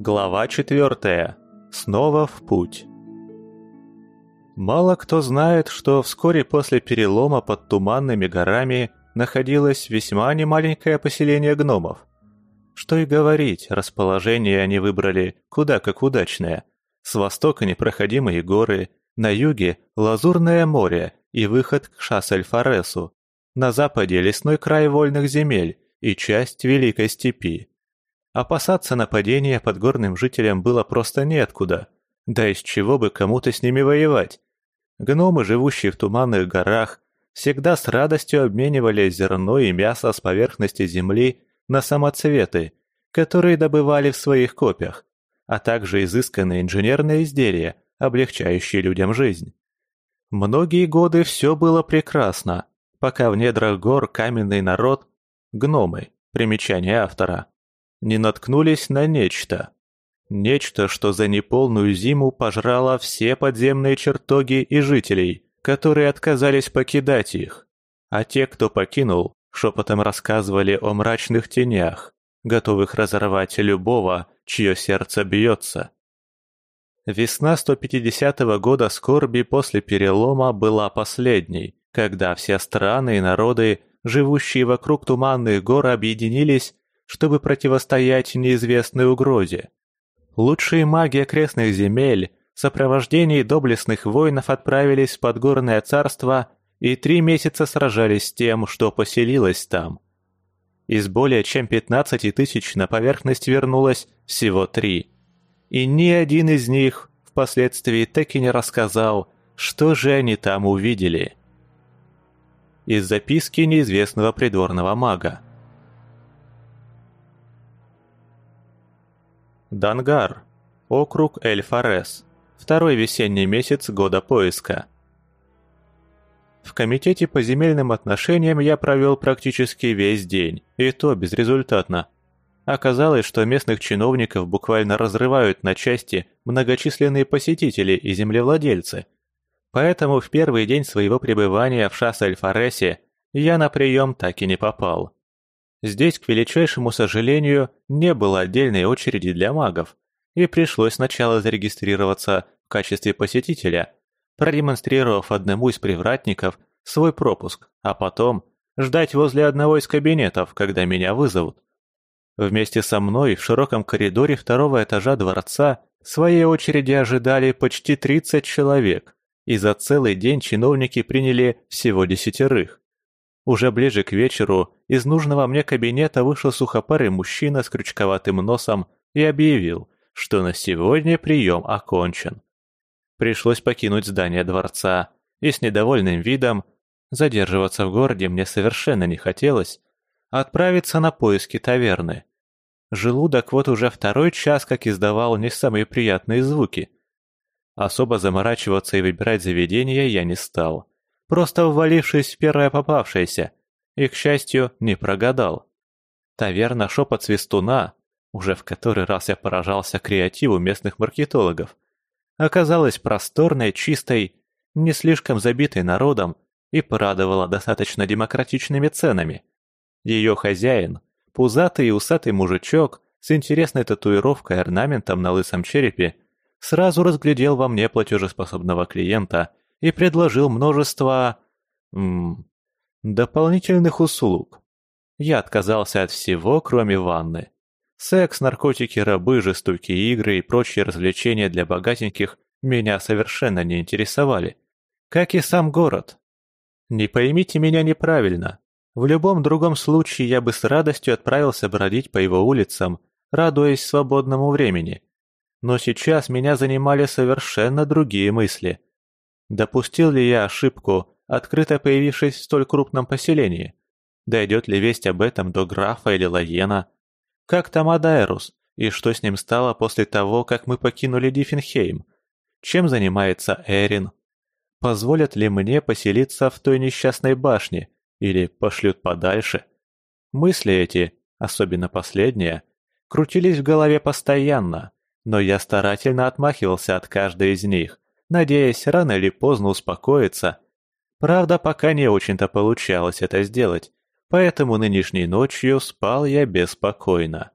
Глава четвертая. Снова в путь. Мало кто знает, что вскоре после перелома под Туманными горами находилось весьма немаленькое поселение гномов. Что и говорить, расположение они выбрали куда как удачное. С востока непроходимые горы, на юге – Лазурное море и выход к Шассельфоресу, на западе – лесной край вольных земель и часть Великой степи. Опасаться нападения подгорным жителям было просто неоткуда. Да из чего бы кому-то с ними воевать? Гномы, живущие в туманных горах, всегда с радостью обменивали зерно и мясо с поверхности земли на самоцветы, которые добывали в своих копьях, а также изысканные инженерные изделия, облегчающие людям жизнь. Многие годы все было прекрасно, пока в недрах гор каменный народ, гномы, примечание автора, не наткнулись на нечто. Нечто, что за неполную зиму пожрало все подземные чертоги и жителей, которые отказались покидать их. А те, кто покинул, шепотом рассказывали о мрачных тенях, готовых разорвать любого, чье сердце бьется. Весна 150 года скорби после перелома была последней, когда все страны и народы, живущие вокруг туманных гор, объединились чтобы противостоять неизвестной угрозе. Лучшие маги окрестных земель в сопровождении доблестных воинов отправились в подгорное царство и три месяца сражались с тем, что поселилось там. Из более чем 15 тысяч на поверхность вернулось всего три. И ни один из них впоследствии так и не рассказал, что же они там увидели. Из записки неизвестного придворного мага. Дангар. Округ Эль-Фарес. Второй весенний месяц года поиска. В комитете по земельным отношениям я провел практически весь день, и то безрезультатно. Оказалось, что местных чиновников буквально разрывают на части многочисленные посетители и землевладельцы. Поэтому в первый день своего пребывания в Шас-Эль-Фаресе я на прием так и не попал. Здесь, к величайшему сожалению, не было отдельной очереди для магов, и пришлось сначала зарегистрироваться в качестве посетителя, продемонстрировав одному из привратников свой пропуск, а потом ждать возле одного из кабинетов, когда меня вызовут. Вместе со мной в широком коридоре второго этажа дворца своей очереди ожидали почти 30 человек, и за целый день чиновники приняли всего десятерых. Уже ближе к вечеру из нужного мне кабинета вышел сухопарый мужчина с крючковатым носом и объявил, что на сегодня прием окончен. Пришлось покинуть здание дворца, и с недовольным видом, задерживаться в городе мне совершенно не хотелось, отправиться на поиски таверны. Желудок вот уже второй час как издавал не самые приятные звуки. Особо заморачиваться и выбирать заведение я не стал просто ввалившись в первое попавшееся, и, к счастью, не прогадал. Таверна «Шепот свистуна», уже в который раз я поражался креативу местных маркетологов, оказалась просторной, чистой, не слишком забитой народом и порадовала достаточно демократичными ценами. Ее хозяин, пузатый и усатый мужичок с интересной татуировкой и орнаментом на лысом черепе, сразу разглядел во мне платежеспособного клиента и предложил множество... М дополнительных услуг. Я отказался от всего, кроме ванны. Секс, наркотики, рабы, жестокие игры и прочие развлечения для богатеньких меня совершенно не интересовали. Как и сам город. Не поймите меня неправильно. В любом другом случае я бы с радостью отправился бродить по его улицам, радуясь свободному времени. Но сейчас меня занимали совершенно другие мысли. Допустил ли я ошибку, открыто появившись в столь крупном поселении? Дойдет ли весть об этом до графа или Лаена? Как там Адайрус, и что с ним стало после того, как мы покинули Диффенхейм? Чем занимается Эрин? Позволят ли мне поселиться в той несчастной башне или пошлют подальше? Мысли эти, особенно последние, крутились в голове постоянно, но я старательно отмахивался от каждой из них – надеясь рано или поздно успокоиться. Правда, пока не очень-то получалось это сделать, поэтому нынешней ночью спал я беспокойно.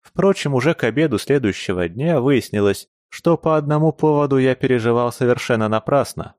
Впрочем, уже к обеду следующего дня выяснилось, что по одному поводу я переживал совершенно напрасно.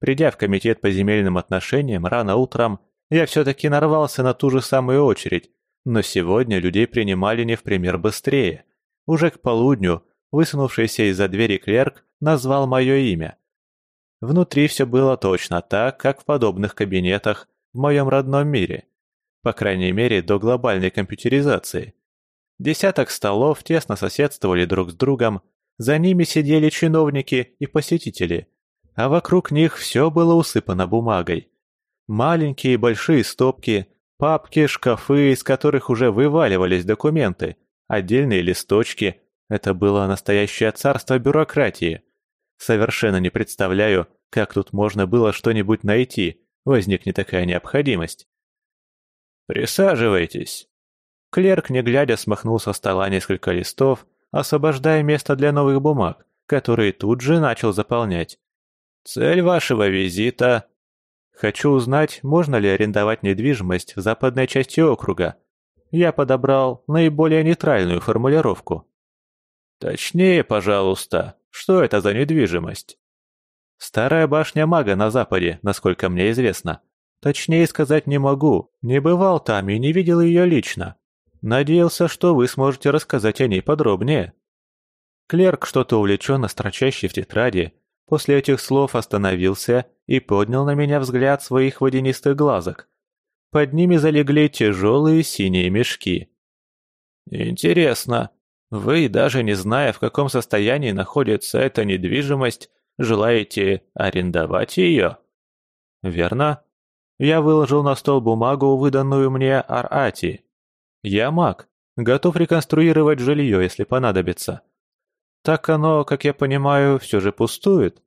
Придя в комитет по земельным отношениям рано утром, я все-таки нарвался на ту же самую очередь, но сегодня людей принимали не в пример быстрее. Уже к полудню высунувшийся из-за двери клерк назвал мое имя. Внутри все было точно так, как в подобных кабинетах в моем родном мире. По крайней мере, до глобальной компьютеризации. Десяток столов тесно соседствовали друг с другом, за ними сидели чиновники и посетители, а вокруг них все было усыпано бумагой. Маленькие и большие стопки, папки, шкафы, из которых уже вываливались документы, отдельные листочки. Это было настоящее царство бюрократии. Совершенно не представляю, как тут можно было что-нибудь найти, возникнет такая необходимость. «Присаживайтесь». Клерк, не глядя, смахнул со стола несколько листов, освобождая место для новых бумаг, которые тут же начал заполнять. «Цель вашего визита...» «Хочу узнать, можно ли арендовать недвижимость в западной части округа. Я подобрал наиболее нейтральную формулировку». «Точнее, пожалуйста, что это за недвижимость?» «Старая башня мага на западе, насколько мне известно. Точнее сказать не могу, не бывал там и не видел ее лично. Надеялся, что вы сможете рассказать о ней подробнее». Клерк, что-то увлеченно строчащий в тетради, после этих слов остановился и поднял на меня взгляд своих водянистых глазок. Под ними залегли тяжелые синие мешки. «Интересно, вы, даже не зная, в каком состоянии находится эта недвижимость, желаете арендовать ее?» «Верно. Я выложил на стол бумагу, выданную мне Арати. Я маг, готов реконструировать жилье, если понадобится. Так оно, как я понимаю, все же пустует.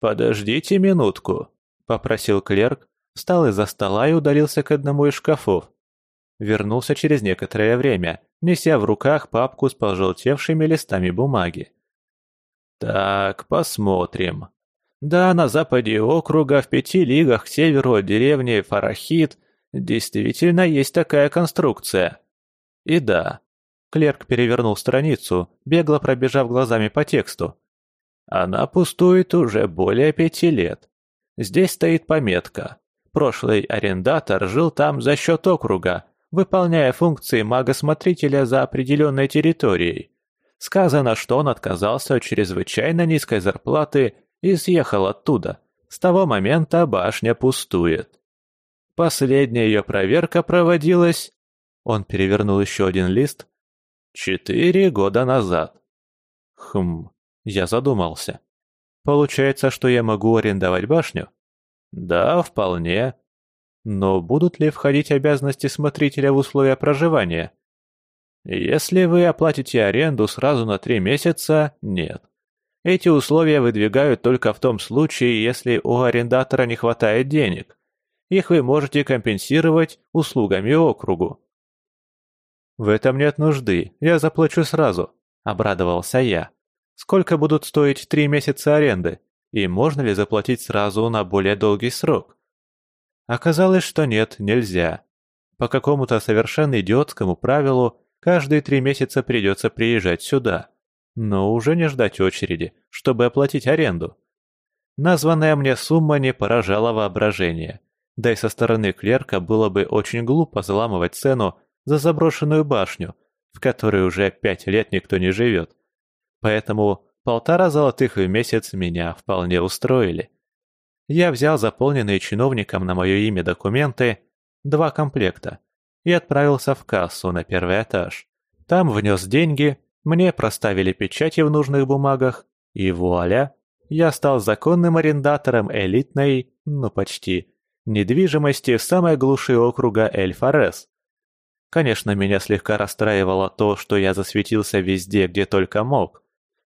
«Подождите минутку», — попросил клерк, встал из-за стола и удалился к одному из шкафов. Вернулся через некоторое время, неся в руках папку с пожелтевшими листами бумаги. «Так, посмотрим. Да, на западе округа, в пяти лигах к северу от деревни Фарахит, Действительно есть такая конструкция. И да. Клерк перевернул страницу, бегло пробежав глазами по тексту. Она пустует уже более пяти лет. Здесь стоит пометка. Прошлый арендатор жил там за счет округа, выполняя функции мага-смотрителя за определенной территорией. Сказано, что он отказался от чрезвычайно низкой зарплаты и съехал оттуда. С того момента башня пустует. Последняя ее проверка проводилась... Он перевернул еще один лист. Четыре года назад. Хм, я задумался. Получается, что я могу арендовать башню? Да, вполне. Но будут ли входить обязанности смотрителя в условия проживания? Если вы оплатите аренду сразу на три месяца, нет. Эти условия выдвигают только в том случае, если у арендатора не хватает денег. Их вы можете компенсировать услугами округу». «В этом нет нужды, я заплачу сразу», — обрадовался я. «Сколько будут стоить три месяца аренды? И можно ли заплатить сразу на более долгий срок?» Оказалось, что нет, нельзя. По какому-то совершенно идиотскому правилу каждые три месяца придется приезжать сюда. Но уже не ждать очереди, чтобы оплатить аренду. Названная мне сумма не поражала воображение. Да и со стороны клерка было бы очень глупо заламывать цену за заброшенную башню, в которой уже пять лет никто не живет. Поэтому полтора золотых в месяц меня вполне устроили. Я взял заполненные чиновником на мое имя документы, два комплекта, и отправился в кассу на первый этаж. Там внес деньги, мне проставили печати в нужных бумагах, и вуаля, я стал законным арендатором элитной, ну почти, недвижимости в самой глуши округа Эль-Форес. Конечно, меня слегка расстраивало то, что я засветился везде, где только мог.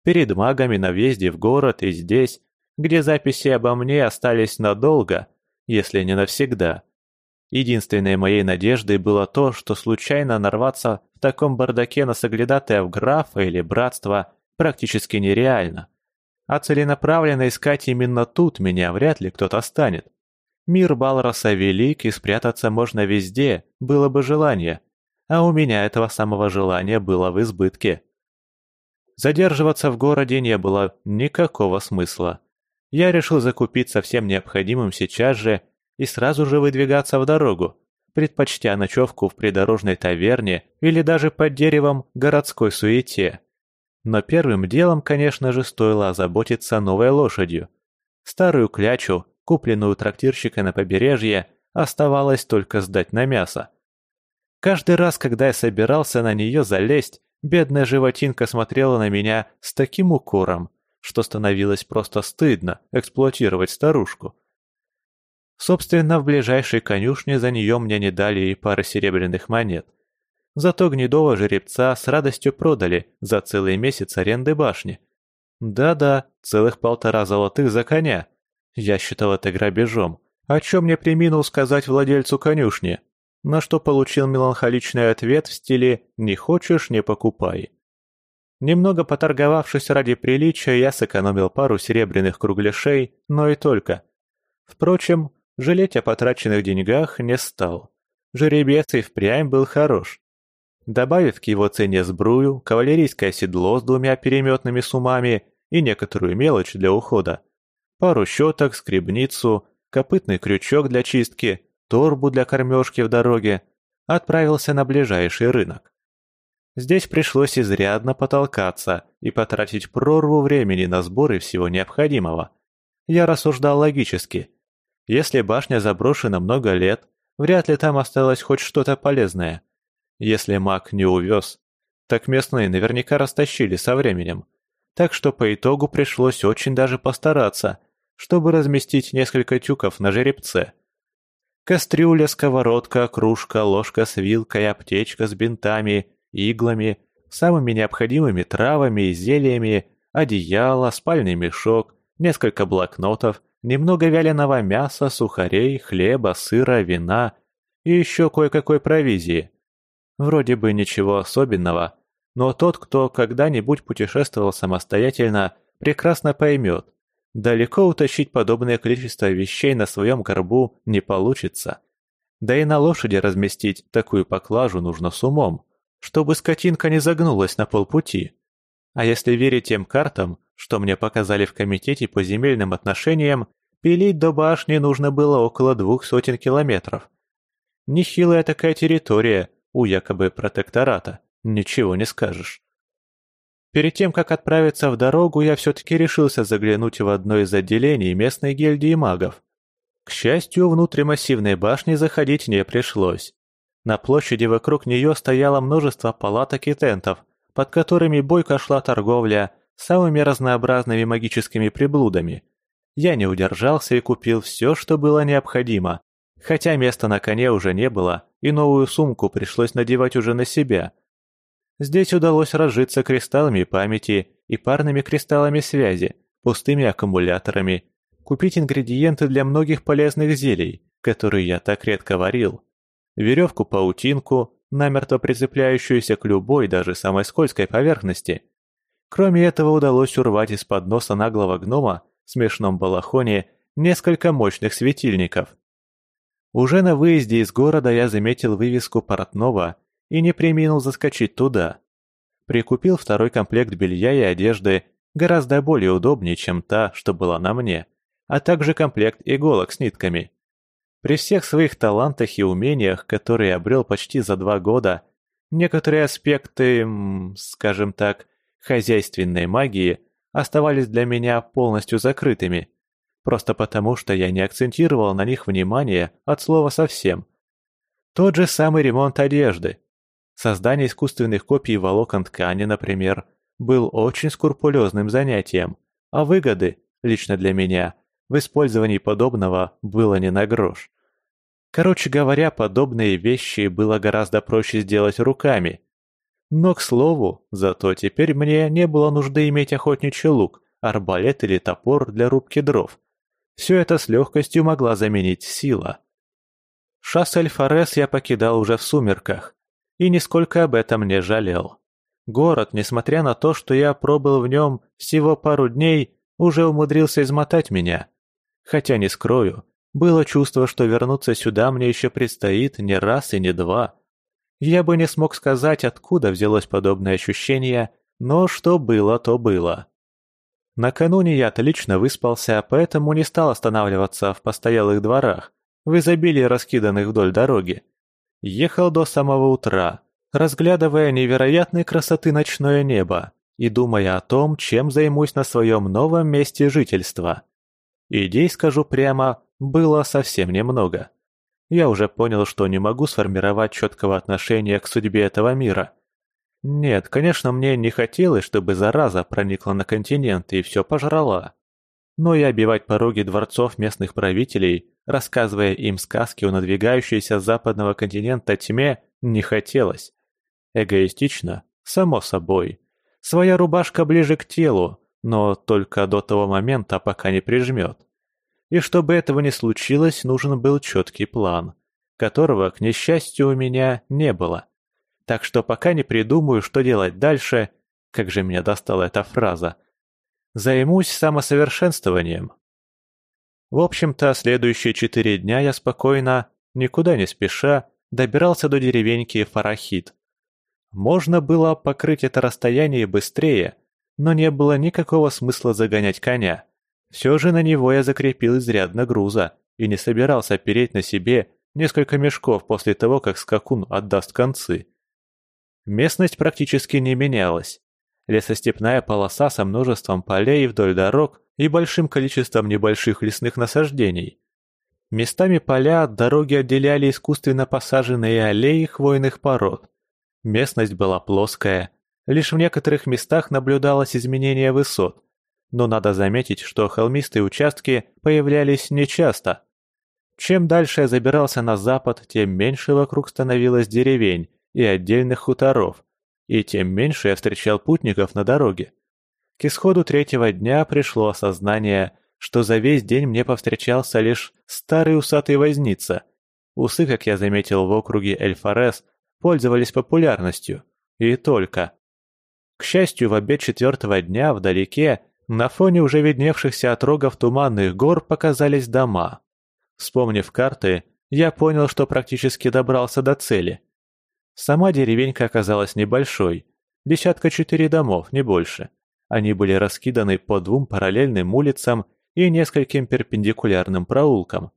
Перед магами на въезде в город и здесь, где записи обо мне остались надолго, если не навсегда. Единственной моей надеждой было то, что случайно нарваться в таком бардаке на соглядатая в графа или братство практически нереально. А целенаправленно искать именно тут меня вряд ли кто-то станет. Мир Балроса велик, и спрятаться можно везде, было бы желание. а у меня этого самого желания было в избытке. Задерживаться в городе не было никакого смысла. Я решил закупиться всем необходимым сейчас же и сразу же выдвигаться в дорогу, предпочтя ночевку в придорожной таверне или даже под деревом городской суете. Но первым делом, конечно же, стоило озаботиться новой лошадью. Старую клячу, купленную трактирщика на побережье, оставалось только сдать на мясо. Каждый раз, когда я собирался на нее залезть, бедная животинка смотрела на меня с таким укором, что становилось просто стыдно эксплуатировать старушку. Собственно, в ближайшей конюшне за нее мне не дали и пары серебряных монет. Зато гнедого жеребца с радостью продали за целый месяц аренды башни. Да-да, целых полтора золотых за коня. Я считал это грабежом, о чем мне приминул сказать владельцу конюшни, на что получил меланхоличный ответ в стиле «не хочешь – не покупай». Немного поторговавшись ради приличия, я сэкономил пару серебряных кругляшей, но и только. Впрочем, жалеть о потраченных деньгах не стал. Жеребец и впрямь был хорош. Добавив к его цене сбрую, кавалерийское седло с двумя переметными сумами и некоторую мелочь для ухода, пару щеток, скребницу, копытный крючок для чистки, торбу для кормежки в дороге, отправился на ближайший рынок. Здесь пришлось изрядно потолкаться и потратить прорву времени на сборы всего необходимого. Я рассуждал логически. Если башня заброшена много лет, вряд ли там осталось хоть что-то полезное. Если маг не увез, так местные наверняка растащили со временем. Так что по итогу пришлось очень даже постараться, чтобы разместить несколько тюков на жеребце. Кастрюля, сковородка, кружка, ложка с вилкой, аптечка с бинтами, иглами, самыми необходимыми травами и зельями, одеяло, спальный мешок, несколько блокнотов, немного вяленого мяса, сухарей, хлеба, сыра, вина и еще кое-какой провизии. Вроде бы ничего особенного, но тот, кто когда-нибудь путешествовал самостоятельно, прекрасно поймет. Далеко утащить подобное количество вещей на своем горбу не получится. Да и на лошади разместить такую поклажу нужно с умом, чтобы скотинка не загнулась на полпути. А если верить тем картам, что мне показали в комитете по земельным отношениям, пилить до башни нужно было около двух сотен километров. Нехилая такая территория, у якобы протектората, ничего не скажешь. Перед тем, как отправиться в дорогу, я все-таки решился заглянуть в одно из отделений местной гильдии магов. К счастью, внутрь массивной башни заходить не пришлось. На площади вокруг нее стояло множество палаток и тентов, под которыми бойко шла торговля самыми разнообразными магическими приблудами. Я не удержался и купил все, что было необходимо, хотя места на коне уже не было, и новую сумку пришлось надевать уже на себя. Здесь удалось разжиться кристаллами памяти и парными кристаллами связи, пустыми аккумуляторами, купить ингредиенты для многих полезных зелий, которые я так редко варил, веревку-паутинку, намертво прицепляющуюся к любой, даже самой скользкой поверхности. Кроме этого удалось урвать из-под носа наглого гнома в смешном балахоне несколько мощных светильников. Уже на выезде из города я заметил вывеску портного и не преминул заскочить туда. Прикупил второй комплект белья и одежды, гораздо более удобнее, чем та, что была на мне, а также комплект иголок с нитками. При всех своих талантах и умениях, которые обрел почти за два года, некоторые аспекты, скажем так, хозяйственной магии оставались для меня полностью закрытыми – просто потому, что я не акцентировал на них внимание от слова совсем. Тот же самый ремонт одежды. Создание искусственных копий волокон ткани, например, был очень скрупулезным занятием, а выгоды, лично для меня, в использовании подобного было не на грош. Короче говоря, подобные вещи было гораздо проще сделать руками. Но, к слову, зато теперь мне не было нужды иметь охотничий лук, арбалет или топор для рубки дров. Все это с легкостью могла заменить сила. Шассель-Форес я покидал уже в сумерках, и нисколько об этом не жалел. Город, несмотря на то, что я пробыл в нем всего пару дней, уже умудрился измотать меня. Хотя, не скрою, было чувство, что вернуться сюда мне еще предстоит не раз и не два. Я бы не смог сказать, откуда взялось подобное ощущение, но что было, то было. Накануне я отлично выспался, поэтому не стал останавливаться в постоялых дворах, в изобилии раскиданных вдоль дороги. Ехал до самого утра, разглядывая невероятной красоты ночное небо и думая о том, чем займусь на своем новом месте жительства. Идей, скажу прямо, было совсем немного. Я уже понял, что не могу сформировать четкого отношения к судьбе этого мира. Нет, конечно, мне не хотелось, чтобы зараза проникла на континент и все пожрала. Но и обивать пороги дворцов местных правителей, рассказывая им сказки о надвигающейся с западного континента тьме, не хотелось. Эгоистично, само собой. Своя рубашка ближе к телу, но только до того момента, пока не прижмет. И чтобы этого не случилось, нужен был четкий план, которого, к несчастью, у меня не было. Так что пока не придумаю, что делать дальше, как же меня достала эта фраза, займусь самосовершенствованием. В общем-то, следующие четыре дня я спокойно, никуда не спеша, добирался до деревеньки Фарахит. Можно было покрыть это расстояние быстрее, но не было никакого смысла загонять коня. Все же на него я закрепил изрядно груза и не собирался переть на себе несколько мешков после того, как скакун отдаст концы. Местность практически не менялась. Лесостепная полоса со множеством полей вдоль дорог и большим количеством небольших лесных насаждений. Местами поля от дороги отделяли искусственно посаженные аллеи хвойных пород. Местность была плоская, лишь в некоторых местах наблюдалось изменение высот, но надо заметить, что холмистые участки появлялись нечасто. Чем дальше я забирался на запад, тем меньше вокруг становилось деревень и отдельных хуторов, и тем меньше я встречал путников на дороге. К исходу третьего дня пришло осознание, что за весь день мне повстречался лишь старый усатый возница. Усы, как я заметил в округе Эльфорес, пользовались популярностью. И только. К счастью, в обед четвертого дня вдалеке на фоне уже видневшихся отрогов туманных гор показались дома. Вспомнив карты, я понял, что практически добрался до цели. Сама деревенька оказалась небольшой, десятка четыре домов, не больше. Они были раскиданы по двум параллельным улицам и нескольким перпендикулярным проулкам.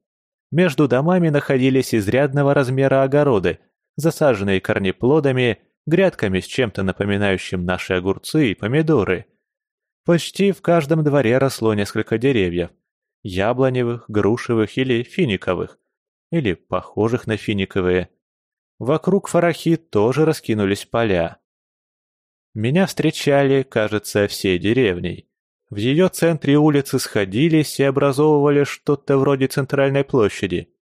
Между домами находились изрядного размера огороды, засаженные корнеплодами, грядками с чем-то напоминающим наши огурцы и помидоры – Почти в каждом дворе росло несколько деревьев. Яблоневых, грушевых или финиковых. Или похожих на финиковые. Вокруг Фарахи тоже раскинулись поля. Меня встречали, кажется, всей деревней. В ее центре улицы сходились и образовывали что-то вроде центральной площади.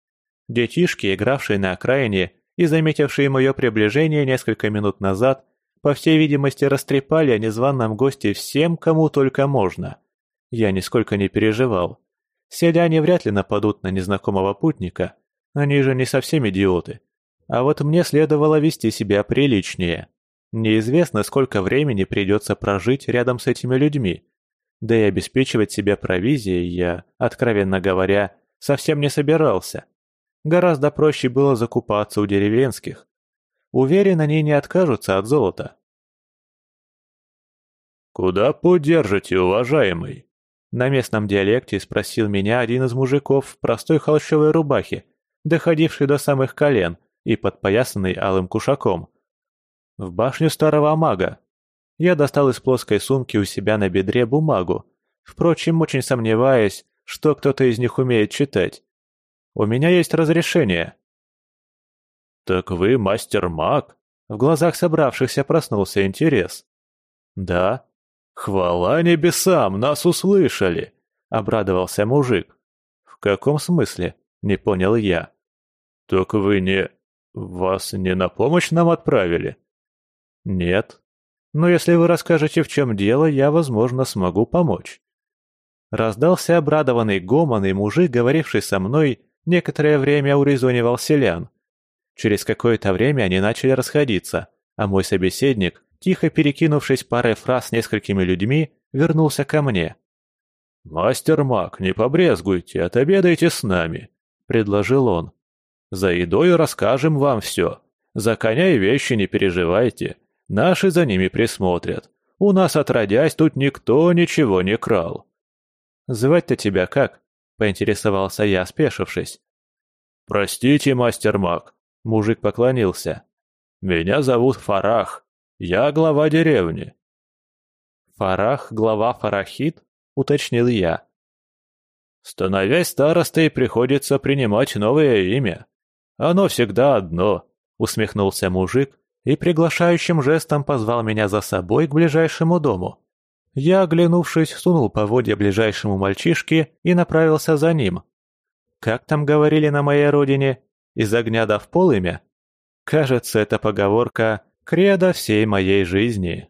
Детишки, игравшие на окраине и заметившие мое приближение несколько минут назад, по всей видимости, растрепали о незваном госте всем, кому только можно. Я нисколько не переживал. Селяне вряд ли нападут на незнакомого путника. Они же не совсем идиоты. А вот мне следовало вести себя приличнее. Неизвестно, сколько времени придется прожить рядом с этими людьми. Да и обеспечивать себя провизией я, откровенно говоря, совсем не собирался. Гораздо проще было закупаться у деревенских. Уверен, они не откажутся от золота. «Куда путь держите, уважаемый?» На местном диалекте спросил меня один из мужиков в простой холщовой рубахе, доходившей до самых колен и подпоясанный алым кушаком. «В башню старого мага». Я достал из плоской сумки у себя на бедре бумагу, впрочем, очень сомневаясь, что кто-то из них умеет читать. «У меня есть разрешение». «Так вы мастер-маг?» В глазах собравшихся проснулся интерес. «Да». «Хвала небесам, нас услышали!» — обрадовался мужик. «В каком смысле?» — не понял я. «Так вы не... вас не на помощь нам отправили?» «Нет. Но если вы расскажете, в чем дело, я, возможно, смогу помочь». Раздался обрадованный гомон, и мужик, говоривший со мной, некоторое время урезонивал селян. Через какое-то время они начали расходиться, а мой собеседник, тихо перекинувшись парой фраз с несколькими людьми, вернулся ко мне. «Мастер Мак, не побрезгуйте, отобедайте с нами», — предложил он. «За едой расскажем вам все. За коня и вещи не переживайте. Наши за ними присмотрят. У нас, отродясь, тут никто ничего не крал». «Звать-то тебя как?» — поинтересовался я, спешившись. «Простите, мастер Мак», — мужик поклонился. «Меня зовут Фарах. Я глава деревни». «Фарах, глава Фарахит?» — уточнил я. «Становясь старостой, приходится принимать новое имя. Оно всегда одно», — усмехнулся мужик и приглашающим жестом позвал меня за собой к ближайшему дому. Я, оглянувшись, сунул поводья ближайшему мальчишке и направился за ним. Как там говорили на моей родине? Из огня да в полымя? Кажется, это поговорка «кредо всей моей жизни».